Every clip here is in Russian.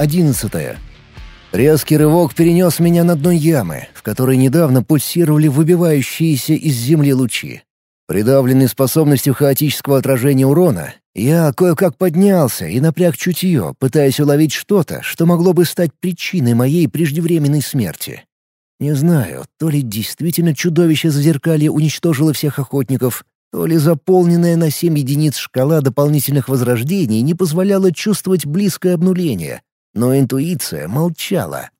Глава одиннадцатая. Резкий рывок перенес меня на дно ямы, в которой недавно пульсировали выбивающиеся из земли лучи. Придавленный способностью хаотического отражения урона, я кое-как поднялся и напряг чутье, пытаясь уловить что-то, что могло бы стать причиной моей преждевременной смерти. Не знаю, то ли действительно чудовище зазеркалье уничтожило всех охотников, то ли заполненная на семь единиц шкала дополнительных возрождений не позволяла чувствовать близкое обнуление, но интуиция молчала.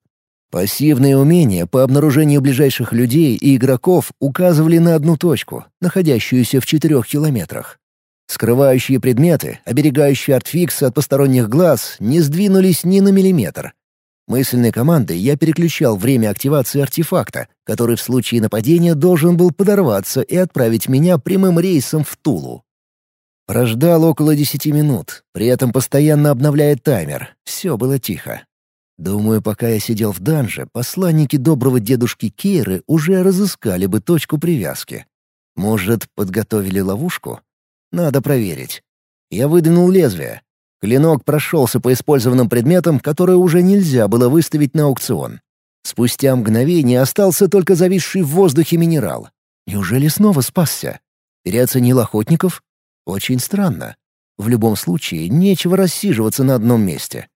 Пассивные умения по обнаружению ближайших людей и игроков указывали на одну точку, находящуюся в четырех километрах. Скрывающие предметы, оберегающие артфикс от посторонних глаз, не сдвинулись ни на миллиметр, Мысленной командой я переключал время активации артефакта, который в случае нападения должен был подорваться и отправить меня прямым рейсом в Тулу. Прождал около десяти минут, при этом постоянно обновляя таймер. Все было тихо. Думаю, пока я сидел в данже, посланники доброго дедушки Кейры уже разыскали бы точку привязки. Может, подготовили ловушку? Надо проверить. Я выдвинул лезвие. Клинок прошелся по использованным предметам, которые уже нельзя было выставить на аукцион. Спустя мгновение остался только зависший в воздухе минерал. Неужели снова спасся? Переоценил охотников? Очень странно. В любом случае, нечего рассиживаться на одном месте.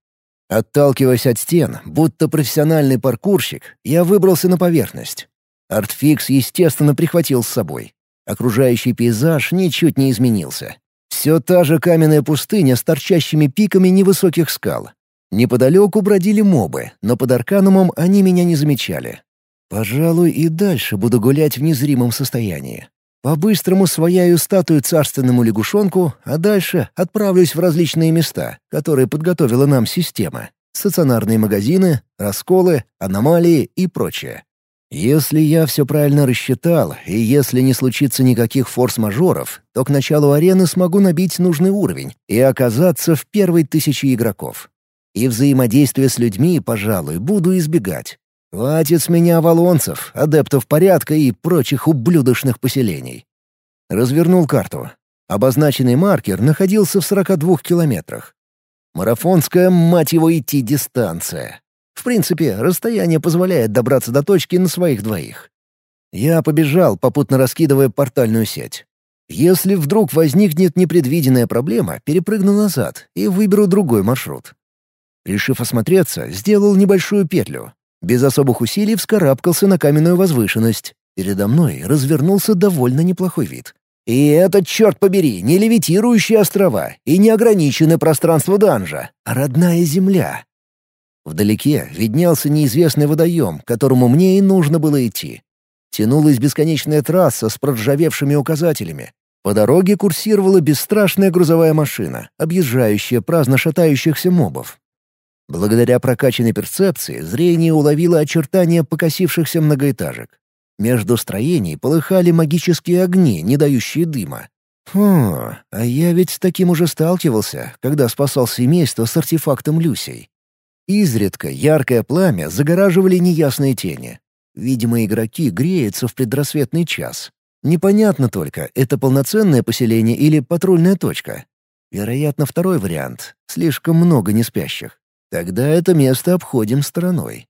Отталкиваясь от стен, будто профессиональный паркурщик, я выбрался на поверхность. Артфикс, естественно, прихватил с собой. Окружающий пейзаж ничуть не изменился. Все та же каменная пустыня с торчащими пиками невысоких скал. Неподалеку бродили мобы, но под Арканумом они меня не замечали. Пожалуй, и дальше буду гулять в незримом состоянии. По-быстрому свояю статую царственному лягушонку, а дальше отправлюсь в различные места, которые подготовила нам система. Стационарные магазины, расколы, аномалии и прочее. Если я все правильно рассчитал, и если не случится никаких форс-мажоров, то к началу арены смогу набить нужный уровень и оказаться в первой тысяче игроков. И взаимодействие с людьми, пожалуй, буду избегать. Хватит с меня валонцев, адептов порядка и прочих ублюдочных поселений. Развернул карту. Обозначенный маркер находился в 42 километрах. Марафонская, мать его, идти дистанция. В принципе, расстояние позволяет добраться до точки на своих двоих. Я побежал, попутно раскидывая портальную сеть. Если вдруг возникнет непредвиденная проблема, перепрыгну назад и выберу другой маршрут. Решив осмотреться, сделал небольшую петлю. Без особых усилий вскарабкался на каменную возвышенность. Передо мной развернулся довольно неплохой вид. И это, черт побери, не левитирующие острова и не ограниченное пространство данжа, а родная земля. Вдалеке виднелся неизвестный водоем, к которому мне и нужно было идти. Тянулась бесконечная трасса с проржавевшими указателями. По дороге курсировала бесстрашная грузовая машина, объезжающая праздно шатающихся мобов. Благодаря прокачанной перцепции зрение уловило очертания покосившихся многоэтажек. Между строений полыхали магические огни, не дающие дыма. Фу, а я ведь с таким уже сталкивался, когда спасал семейство с артефактом Люсей. Изредка яркое пламя загораживали неясные тени. Видимо, игроки греются в предрассветный час. Непонятно только, это полноценное поселение или патрульная точка. Вероятно, второй вариант. Слишком много неспящих. Тогда это место обходим стороной.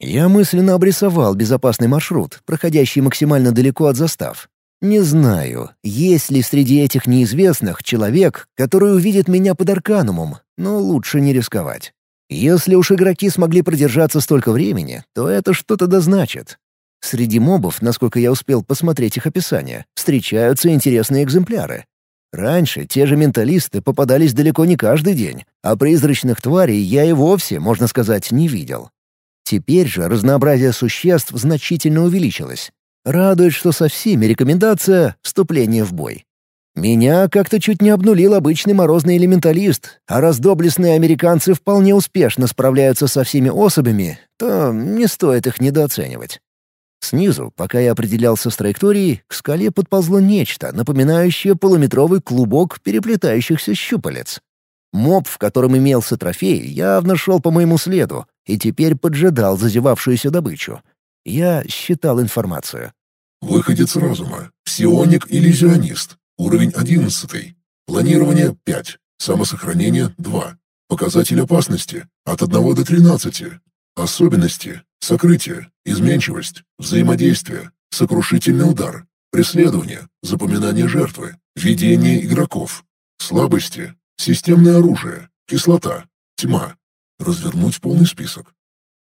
Я мысленно обрисовал безопасный маршрут, проходящий максимально далеко от застав. Не знаю, есть ли среди этих неизвестных человек, который увидит меня под Арканумом, но лучше не рисковать. Если уж игроки смогли продержаться столько времени, то это что-то дозначит. Среди мобов, насколько я успел посмотреть их описание, встречаются интересные экземпляры. Раньше те же менталисты попадались далеко не каждый день, а призрачных тварей я и вовсе, можно сказать, не видел. Теперь же разнообразие существ значительно увеличилось. Радует, что со всеми рекомендация — вступление в бой. Меня как-то чуть не обнулил обычный морозный элементалист, а раз доблестные американцы вполне успешно справляются со всеми особями, то не стоит их недооценивать. Снизу, пока я определялся с траекторией, к скале подползло нечто, напоминающее полуметровый клубок переплетающихся щупалец. Моб, в котором имелся трофей, явно шел по моему следу и теперь поджидал зазевавшуюся добычу. Я считал информацию. «Выходец разума. Псионик-иллюзионист. Уровень 11. Планирование 5. Самосохранение 2. Показатель опасности от 1 до 13. Особенности. Сокрытие, изменчивость, взаимодействие, сокрушительный удар, преследование, запоминание жертвы, видение игроков. Слабости. Системное оружие, кислота, тьма. Развернуть полный список.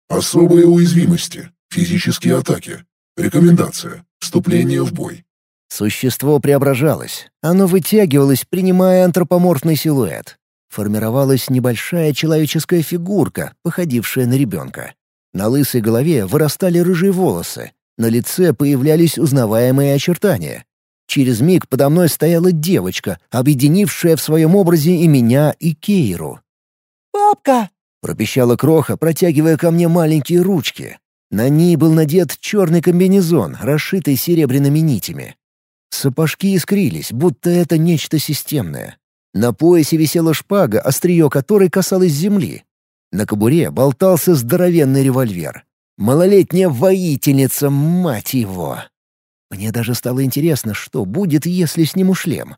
Особые уязвимости, физические атаки. Рекомендация. Вступление в бой. Существо преображалось. Оно вытягивалось, принимая антропоморфный силуэт. Формировалась небольшая человеческая фигурка, походившая на ребенка. На лысой голове вырастали рыжие волосы. На лице появлялись узнаваемые очертания. Через миг подо мной стояла девочка, объединившая в своем образе и меня, и Кейру. «Папка!» — пропищала Кроха, протягивая ко мне маленькие ручки. На ней был надет черный комбинезон, расшитый серебряными нитями. Сапожки искрились, будто это нечто системное. На поясе висела шпага, острие которой касалось земли. На кобуре болтался здоровенный револьвер. Малолетняя воительница, мать его! Мне даже стало интересно, что будет, если сниму шлем.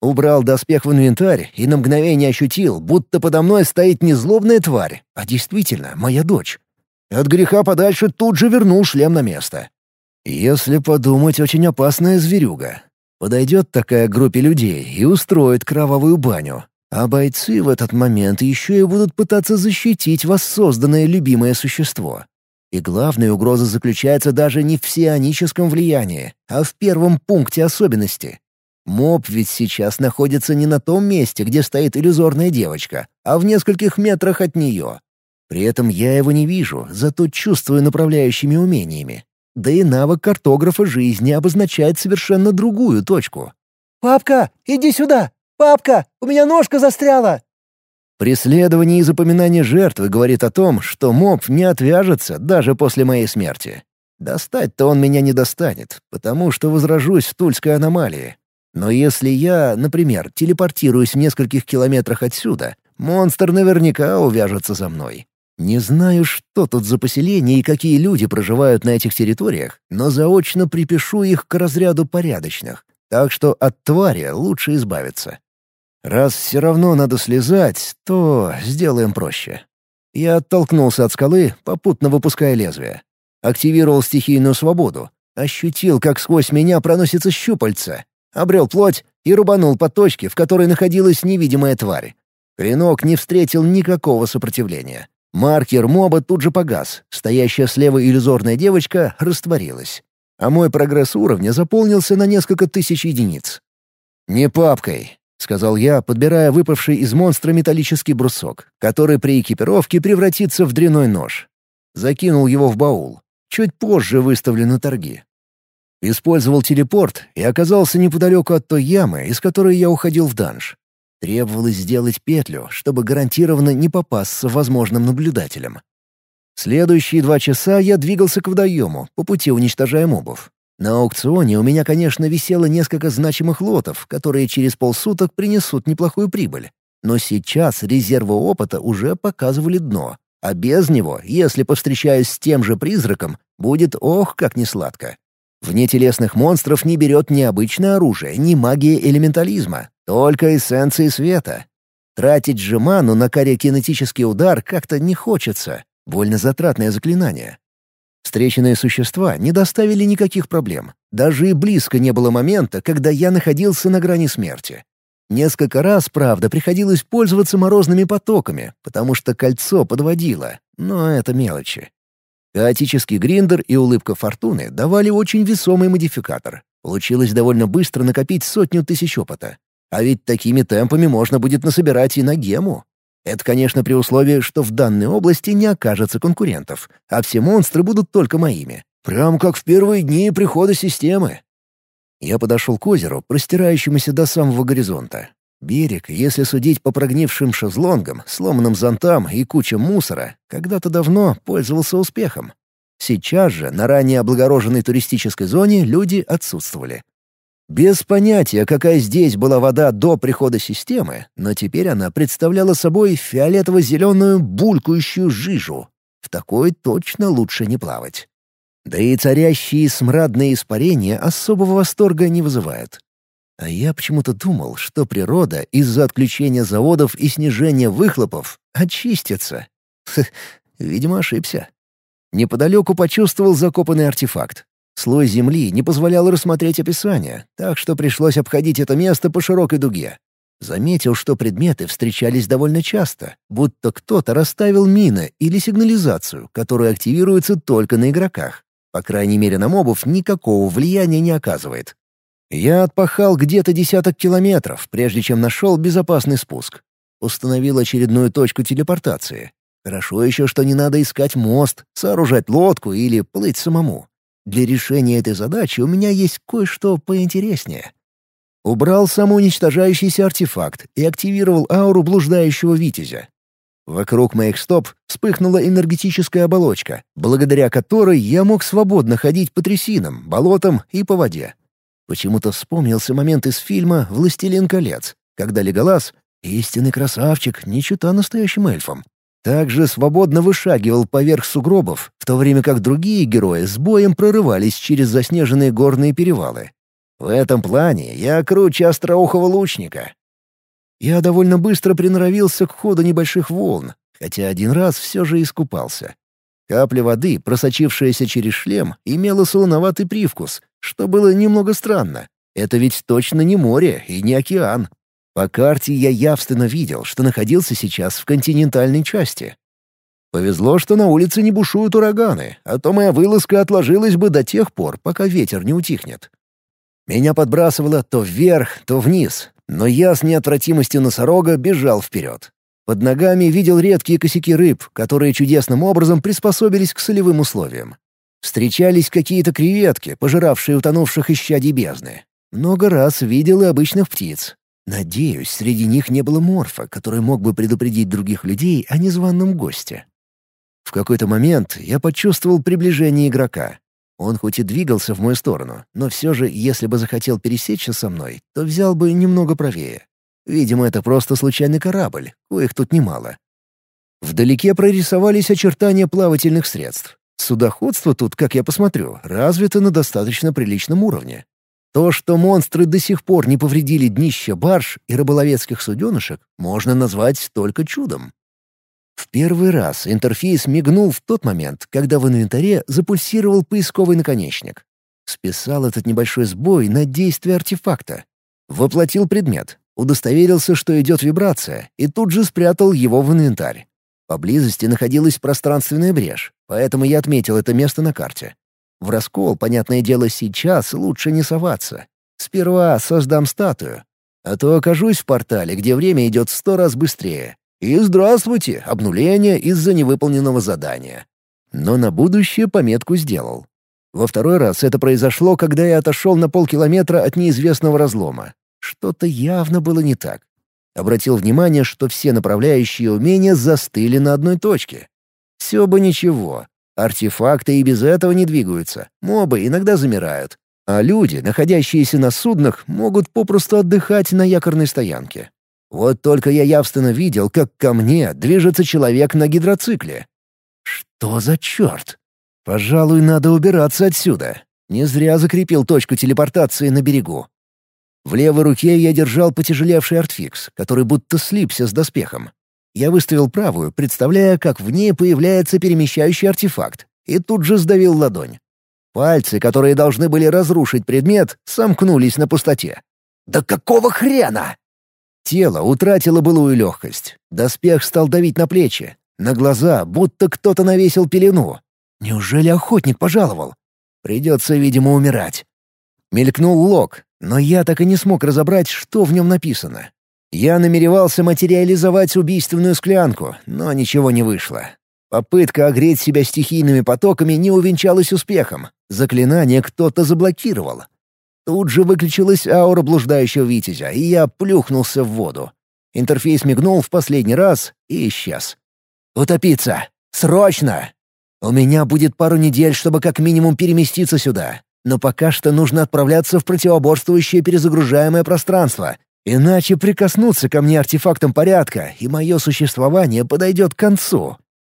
Убрал доспех в инвентарь и на мгновение ощутил, будто подо мной стоит не злобная тварь, а действительно моя дочь. От греха подальше тут же вернул шлем на место. Если подумать, очень опасная зверюга. Подойдет такая группе людей и устроит кровавую баню. А бойцы в этот момент еще и будут пытаться защитить воссозданное любимое существо. И главная угроза заключается даже не в псионическом влиянии, а в первом пункте особенности. Моб ведь сейчас находится не на том месте, где стоит иллюзорная девочка, а в нескольких метрах от нее. При этом я его не вижу, зато чувствую направляющими умениями. Да и навык картографа жизни обозначает совершенно другую точку. «Папка, иди сюда! Папка, у меня ножка застряла!» Преследование и запоминание жертвы говорит о том, что моб не отвяжется даже после моей смерти. Достать-то он меня не достанет, потому что возражусь в Тульской аномалии. Но если я, например, телепортируюсь в нескольких километрах отсюда, монстр наверняка увяжется за мной. Не знаю, что тут за поселение и какие люди проживают на этих территориях, но заочно припишу их к разряду порядочных, так что от твари лучше избавиться. Раз все равно надо слезать, то сделаем проще. Я оттолкнулся от скалы, попутно выпуская лезвие. Активировал стихийную свободу. Ощутил, как сквозь меня проносится щупальца. Обрел плоть и рубанул по точке, в которой находилась невидимая тварь. Клинок не встретил никакого сопротивления. Маркер моба тут же погас, стоящая слева иллюзорная девочка растворилась. А мой прогресс уровня заполнился на несколько тысяч единиц. «Не папкой», — сказал я, подбирая выпавший из монстра металлический брусок, который при экипировке превратится в дряной нож. Закинул его в баул. Чуть позже выставлю на торги. Использовал телепорт и оказался неподалеку от той ямы, из которой я уходил в данж. Требовалось сделать петлю, чтобы гарантированно не попасться возможным наблюдателям. Следующие два часа я двигался к водоему, по пути уничтожая мобов. На аукционе у меня, конечно, висело несколько значимых лотов, которые через полсуток принесут неплохую прибыль. Но сейчас резервы опыта уже показывали дно, а без него, если повстречаюсь с тем же призраком, будет ох, как несладко. Вне телесных монстров не берет ни обычное оружие, ни магия элементализма, только эссенции света. Тратить же ману на кариокинетический удар как-то не хочется. Больно затратное заклинание. Встреченные существа не доставили никаких проблем. Даже и близко не было момента, когда я находился на грани смерти. Несколько раз, правда, приходилось пользоваться морозными потоками, потому что кольцо подводило, но это мелочи. Хаотический гриндер и улыбка фортуны давали очень весомый модификатор. Получилось довольно быстро накопить сотню тысяч опыта. А ведь такими темпами можно будет насобирать и на гему. Это, конечно, при условии, что в данной области не окажется конкурентов, а все монстры будут только моими. Прям как в первые дни прихода системы. Я подошел к озеру, простирающемуся до самого горизонта. Берег, если судить по прогнившим шезлонгам, сломанным зонтам и кучам мусора, когда-то давно пользовался успехом. Сейчас же на ранее облагороженной туристической зоне люди отсутствовали. Без понятия, какая здесь была вода до прихода системы, но теперь она представляла собой фиолетово-зеленую булькающую жижу. В такой точно лучше не плавать. Да и царящие смрадные испарения особого восторга не вызывают. А я почему-то думал, что природа из-за отключения заводов и снижения выхлопов очистится. видимо, ошибся. Неподалеку почувствовал закопанный артефакт. Слой земли не позволял рассмотреть описание, так что пришлось обходить это место по широкой дуге. Заметил, что предметы встречались довольно часто, будто кто-то расставил мины или сигнализацию, которая активируется только на игроках. По крайней мере, на мобов никакого влияния не оказывает. Я отпахал где-то десяток километров, прежде чем нашел безопасный спуск. Установил очередную точку телепортации. Хорошо еще, что не надо искать мост, сооружать лодку или плыть самому. Для решения этой задачи у меня есть кое-что поинтереснее. Убрал самоуничтожающийся артефакт и активировал ауру блуждающего витязя. Вокруг моих стоп вспыхнула энергетическая оболочка, благодаря которой я мог свободно ходить по трясинам, болотам и по воде. Почему-то вспомнился момент из фильма «Властелин колец», когда Леголас, истинный красавчик, не чита настоящим эльфам, также свободно вышагивал поверх сугробов, в то время как другие герои с боем прорывались через заснеженные горные перевалы. В этом плане я круче остроухого лучника. Я довольно быстро приноровился к ходу небольших волн, хотя один раз все же искупался. Капля воды, просочившаяся через шлем, имела солоноватый привкус, что было немного странно. Это ведь точно не море и не океан. По карте я явственно видел, что находился сейчас в континентальной части. Повезло, что на улице не бушуют ураганы, а то моя вылазка отложилась бы до тех пор, пока ветер не утихнет. Меня подбрасывало то вверх, то вниз, но я с неотвратимостью носорога бежал вперед. Под ногами видел редкие косяки рыб, которые чудесным образом приспособились к солевым условиям. Встречались какие-то креветки, пожиравшие утонувших исчадий бездны. Много раз видел и обычных птиц. Надеюсь, среди них не было морфа, который мог бы предупредить других людей о незваном госте. В какой-то момент я почувствовал приближение игрока. Он хоть и двигался в мою сторону, но все же, если бы захотел пересечься со мной, то взял бы немного правее. Видимо, это просто случайный корабль, коих тут немало. Вдалеке прорисовались очертания плавательных средств. Судоходство тут, как я посмотрю, развито на достаточно приличном уровне. То, что монстры до сих пор не повредили днище барж и рыболовецких суденышек, можно назвать только чудом. В первый раз интерфейс мигнул в тот момент, когда в инвентаре запульсировал поисковый наконечник. Списал этот небольшой сбой на действие артефакта. Воплотил предмет, удостоверился, что идет вибрация, и тут же спрятал его в инвентарь. Поблизости находилась пространственная брешь, поэтому я отметил это место на карте. В раскол, понятное дело, сейчас лучше не соваться. Сперва создам статую, а то окажусь в портале, где время идет сто раз быстрее, и здравствуйте, обнуление из-за невыполненного задания. Но на будущее пометку сделал. Во второй раз это произошло, когда я отошел на полкилометра от неизвестного разлома. Что-то явно было не так. Обратил внимание, что все направляющие умения застыли на одной точке. Все бы ничего. Артефакты и без этого не двигаются. Мобы иногда замирают. А люди, находящиеся на суднах, могут попросту отдыхать на якорной стоянке. Вот только я явственно видел, как ко мне движется человек на гидроцикле. Что за черт? Пожалуй, надо убираться отсюда. Не зря закрепил точку телепортации на берегу. В левой руке я держал потяжелевший артфикс, который будто слипся с доспехом. Я выставил правую, представляя, как в ней появляется перемещающий артефакт, и тут же сдавил ладонь. Пальцы, которые должны были разрушить предмет, сомкнулись на пустоте. «Да какого хрена?» Тело утратило былую легкость. Доспех стал давить на плечи. На глаза будто кто-то навесил пелену. Неужели охотник пожаловал? Придется, видимо, умирать. Мелькнул лог, но я так и не смог разобрать, что в нем написано. Я намеревался материализовать убийственную склянку, но ничего не вышло. Попытка огреть себя стихийными потоками не увенчалась успехом. Заклинание кто-то заблокировал. Тут же выключилась аура блуждающего витязя, и я плюхнулся в воду. Интерфейс мигнул в последний раз и исчез. «Утопиться! Срочно! У меня будет пару недель, чтобы как минимум переместиться сюда. Но пока что нужно отправляться в противоборствующее перезагружаемое пространство, иначе прикоснуться ко мне артефактом порядка, и мое существование подойдет к концу».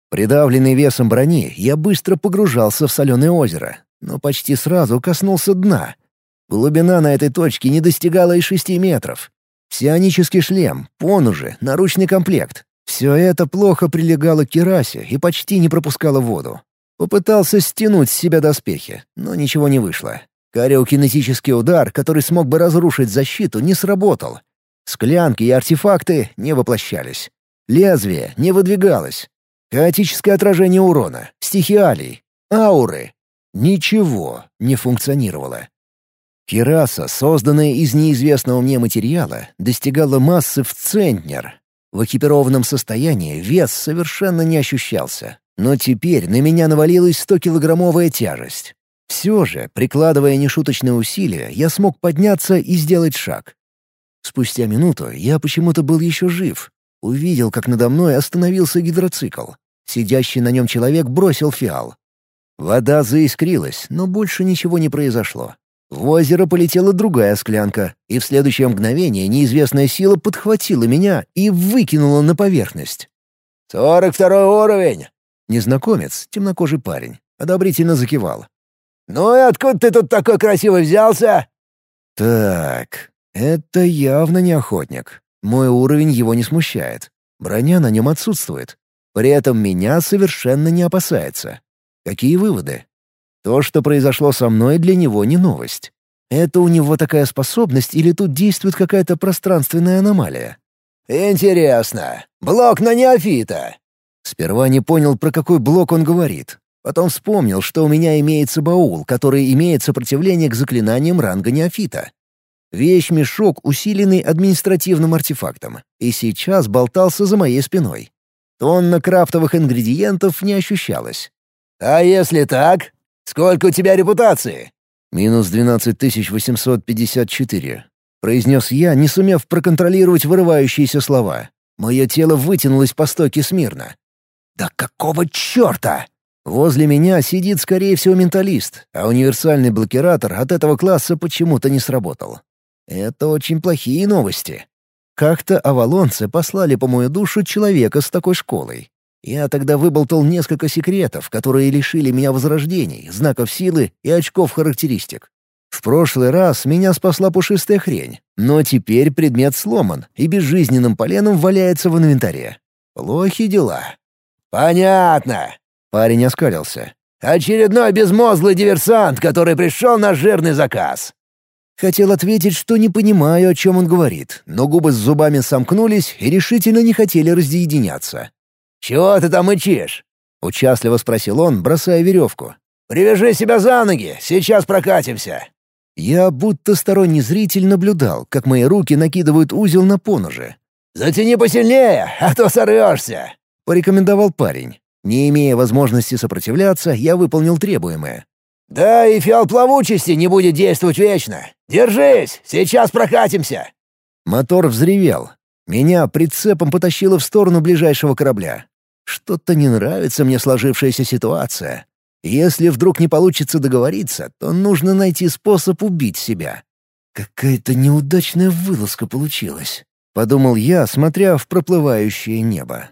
Придавленный весом брони, я быстро погружался в соленое озеро, но почти сразу коснулся дна — Глубина на этой точке не достигала и шести метров. Псионический шлем, понужи, наручный комплект. Все это плохо прилегало к керасе и почти не пропускало воду. Попытался стянуть с себя доспехи, но ничего не вышло. Кариокинетический удар, который смог бы разрушить защиту, не сработал. Склянки и артефакты не воплощались. Лезвие не выдвигалось. Хаотическое отражение урона, стихиалий, ауры. Ничего не функционировало. Кираса, созданная из неизвестного мне материала, достигала массы в центнер. В экипированном состоянии вес совершенно не ощущался. Но теперь на меня навалилась 100-килограммовая тяжесть. Все же, прикладывая нешуточные усилия, я смог подняться и сделать шаг. Спустя минуту я почему-то был еще жив. Увидел, как надо мной остановился гидроцикл. Сидящий на нем человек бросил фиал. Вода заискрилась, но больше ничего не произошло. В озеро полетела другая склянка, и в следующее мгновение неизвестная сила подхватила меня и выкинула на поверхность. «Сорок второй уровень!» Незнакомец, темнокожий парень, одобрительно закивал. «Ну и откуда ты тут такой красивый взялся?» «Так, это явно не охотник. Мой уровень его не смущает. Броня на нем отсутствует. При этом меня совершенно не опасается. Какие выводы? То, что произошло со мной, для него не новость. Это у него такая способность или тут действует какая-то пространственная аномалия? «Интересно. Блок на неофита». Сперва не понял, про какой блок он говорит. Потом вспомнил, что у меня имеется баул, который имеет сопротивление к заклинаниям ранга неофита. Вещь-мешок, усиленный административным артефактом, и сейчас болтался за моей спиной. Тонна крафтовых ингредиентов не ощущалось. «А если так?» «Сколько у тебя репутации?» «Минус 12854», — произнес я, не сумев проконтролировать вырывающиеся слова. Мое тело вытянулось по стойке смирно. «Да какого черта?» Возле меня сидит, скорее всего, менталист, а универсальный блокиратор от этого класса почему-то не сработал. Это очень плохие новости. Как-то авалонцы послали по мою душу человека с такой школой. Я тогда выболтал несколько секретов, которые лишили меня возрождений, знаков силы и очков характеристик. В прошлый раз меня спасла пушистая хрень, но теперь предмет сломан и безжизненным поленом валяется в инвентаре. Плохи дела. «Понятно», — парень оскалился. «Очередной безмозглый диверсант, который пришел на жирный заказ». Хотел ответить, что не понимаю, о чем он говорит, но губы с зубами сомкнулись и решительно не хотели разъединяться. «Чего ты там мычишь?» — участливо спросил он, бросая веревку. «Привяжи себя за ноги, сейчас прокатимся». Я будто сторонний зритель наблюдал, как мои руки накидывают узел на поножи. «Затяни посильнее, а то сорвешься», — порекомендовал парень. Не имея возможности сопротивляться, я выполнил требуемое. «Да и фиал плавучести не будет действовать вечно. Держись, сейчас прокатимся». Мотор взревел, меня прицепом потащило в сторону ближайшего корабля. Что-то не нравится мне сложившаяся ситуация. Если вдруг не получится договориться, то нужно найти способ убить себя. Какая-то неудачная вылазка получилась, — подумал я, смотря в проплывающее небо.